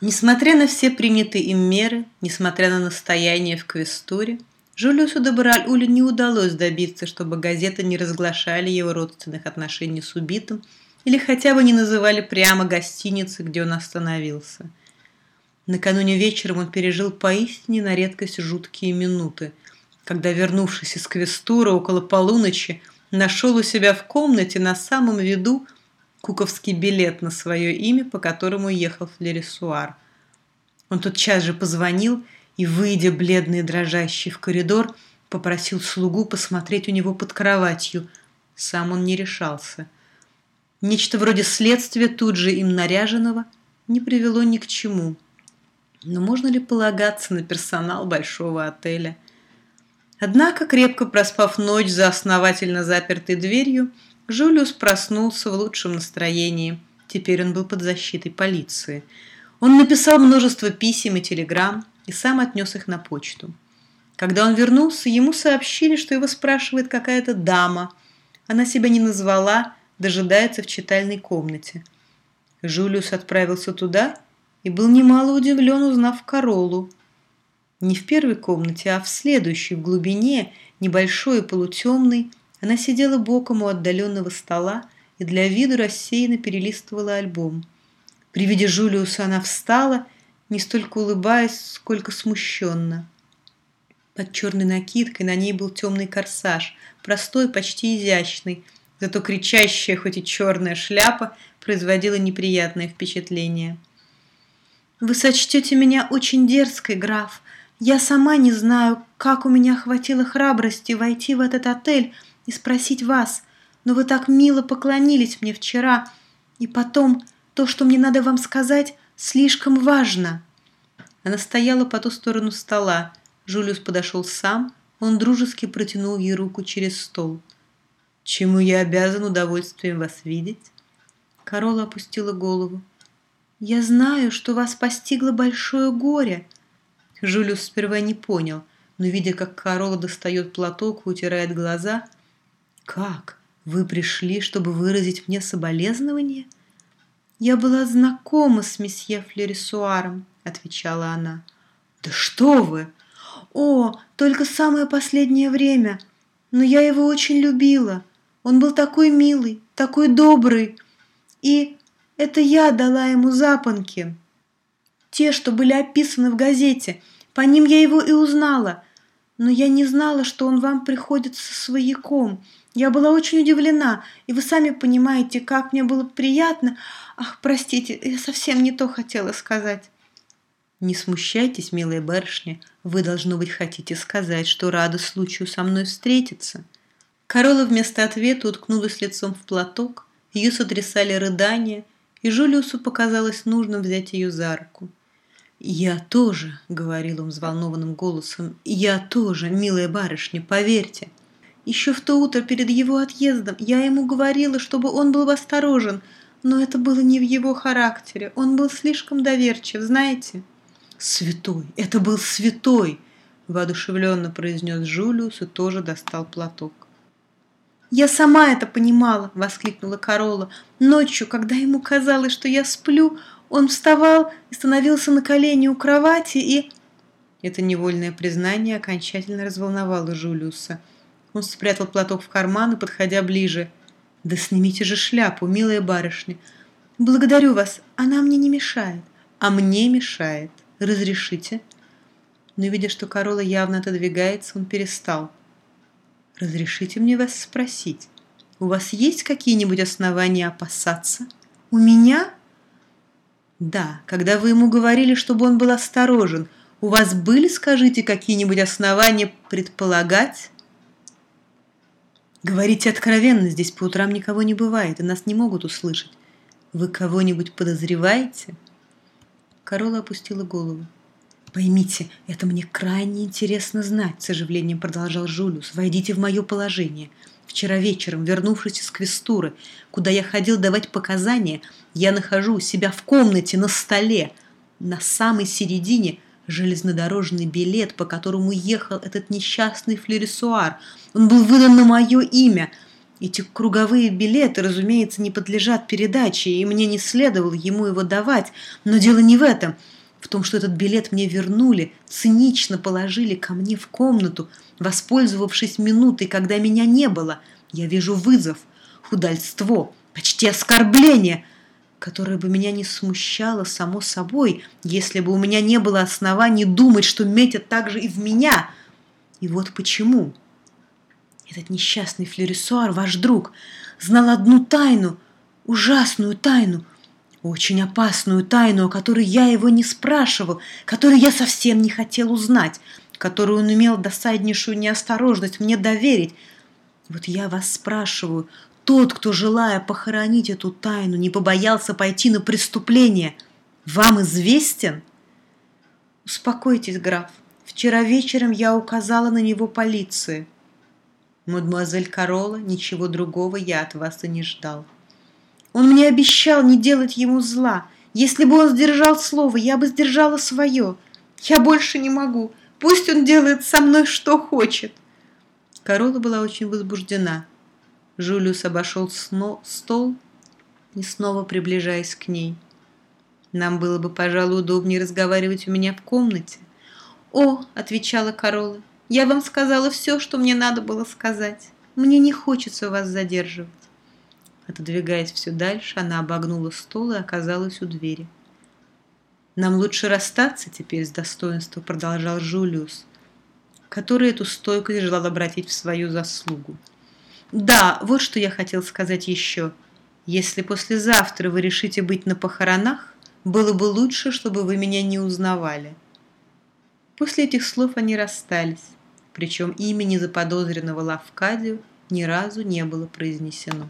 Несмотря на все принятые им меры, несмотря на настояние в Квестуре, Жулиусу де Бараль-Улю не удалось добиться, чтобы газеты не разглашали его родственных отношений с убитым или хотя бы не называли прямо гостиницы, где он остановился. Накануне вечером он пережил поистине на редкость жуткие минуты, когда, вернувшись из Квестура около полуночи, нашел у себя в комнате на самом виду куковский билет на свое имя, по которому ехал в Лерисуар. Он тотчас же позвонил и, выйдя бледный и дрожащий в коридор, попросил слугу посмотреть у него под кроватью. Сам он не решался. Нечто вроде следствия, тут же им наряженного, не привело ни к чему. Но можно ли полагаться на персонал большого отеля? Однако, крепко проспав ночь за основательно запертой дверью, Жулиус проснулся в лучшем настроении. Теперь он был под защитой полиции. Он написал множество писем и телеграмм и сам отнес их на почту. Когда он вернулся, ему сообщили, что его спрашивает какая-то дама. Она себя не назвала, дожидается в читальной комнате. Жулиус отправился туда и был немало удивлен, узнав Королу. Не в первой комнате, а в следующей, в глубине, небольшой и полутемной, она сидела боком у отдаленного стола и для виду рассеянно перелистывала альбом. При виде Жулиуса она встала, не столько улыбаясь, сколько смущенно. Под черной накидкой на ней был темный корсаж, простой, почти изящный, зато кричащая, хоть и черная шляпа, производила неприятное впечатление. «Вы сочтете меня очень дерзкой, граф. Я сама не знаю, как у меня хватило храбрости войти в этот отель и спросить вас, но вы так мило поклонились мне вчера, и потом то, что мне надо вам сказать, слишком важно». Она стояла по ту сторону стола. Жулиус подошел сам, он дружески протянул ей руку через стол. «Чему я обязан удовольствием вас видеть?» Корола опустила голову. «Я знаю, что вас постигло большое горе». Жулиус сперва не понял, но, видя, как Корола достает платок и утирает глаза, «Как? Вы пришли, чтобы выразить мне соболезнование?» «Я была знакома с месье Флерисуаром», — отвечала она. «Да что вы!» «О, только самое последнее время. Но я его очень любила. Он был такой милый, такой добрый. И это я дала ему запонки. Те, что были описаны в газете. По ним я его и узнала. Но я не знала, что он вам приходится свояком. Я была очень удивлена, и вы сами понимаете, как мне было приятно. Ах, простите, я совсем не то хотела сказать. Не смущайтесь, милая барышня, вы, должно быть, хотите сказать, что рада случаю со мной встретиться. Корола вместо ответа уткнулась лицом в платок, ее сотрясали рыдания, и Жулиусу показалось нужным взять ее за руку. «Я тоже», — говорил он взволнованным голосом, — «я тоже, милая барышня, поверьте». Еще в то утро перед его отъездом я ему говорила, чтобы он был осторожен, но это было не в его характере. Он был слишком доверчив, знаете? «Святой! Это был святой!» – воодушевленно произнес Жулиус и тоже достал платок. «Я сама это понимала!» – воскликнула Корола. «Ночью, когда ему казалось, что я сплю, он вставал и становился на колени у кровати и...» Это невольное признание окончательно разволновало Жулиуса – он спрятал платок в карман и, подходя ближе, «Да снимите же шляпу, милая барышня. Благодарю вас, она мне не мешает, а мне мешает. Разрешите?» Но, видя, что Корола явно отодвигается, он перестал. «Разрешите мне вас спросить, у вас есть какие-нибудь основания опасаться? У меня?» «Да, когда вы ему говорили, чтобы он был осторожен, у вас были, скажите, какие-нибудь основания предполагать?» Говорите откровенно, здесь по утрам никого не бывает, и нас не могут услышать. Вы кого-нибудь подозреваете? Корола опустила голову. «Поймите, это мне крайне интересно знать», — с оживлением продолжал Жулиус. «Войдите в мое положение. Вчера вечером, вернувшись из Квестуры, куда я ходил давать показания, я нахожу себя в комнате на столе, на самой середине, железнодорожный билет, по которому ехал этот несчастный флерисуар. Он был выдан на мое имя. Эти круговые билеты, разумеется, не подлежат передаче, и мне не следовало ему его давать. Но дело не в этом. В том, что этот билет мне вернули, цинично положили ко мне в комнату, воспользовавшись минутой, когда меня не было. Я вижу вызов, удальство, почти оскорбление, которое бы меня не смущало само собой, если бы у меня не было оснований думать, что метят так же и в меня. И вот почему. Этот несчастный Флерисуар, ваш друг, знал одну тайну, ужасную тайну, очень опасную тайну, о которой я его не спрашивал, которую я совсем не хотел узнать, которую он имел досаднейшую неосторожность мне доверить. Вот я вас спрашиваю, тот, кто, желая похоронить эту тайну, не побоялся пойти на преступление, вам известен? Успокойтесь, граф. Вчера вечером я указала на него полиции. Мадемуазель Корола, ничего другого я от вас и не ждал. Он мне обещал не делать ему зла. Если бы он сдержал слово, я бы сдержала свое. Я больше не могу. Пусть он делает со мной что хочет. Корола была очень возбуждена. Жулиус обошел сно стол и снова приближаясь к ней. Нам было бы, пожалуй, удобнее разговаривать у меня в комнате. «О!» — отвечала Корола. Я вам сказала все, что мне надо было сказать. Мне не хочется вас задерживать. Отодвигаясь все дальше, она обогнула стол и оказалась у двери. «Нам лучше расстаться теперь с достоинством», — продолжал Жулиус, который эту стойкость желал обратить в свою заслугу. «Да, вот что я хотел сказать еще. Если послезавтра вы решите быть на похоронах, было бы лучше, чтобы вы меня не узнавали». После этих слов они расстались причем имени заподозренного Лавкадию ни разу не было произнесено.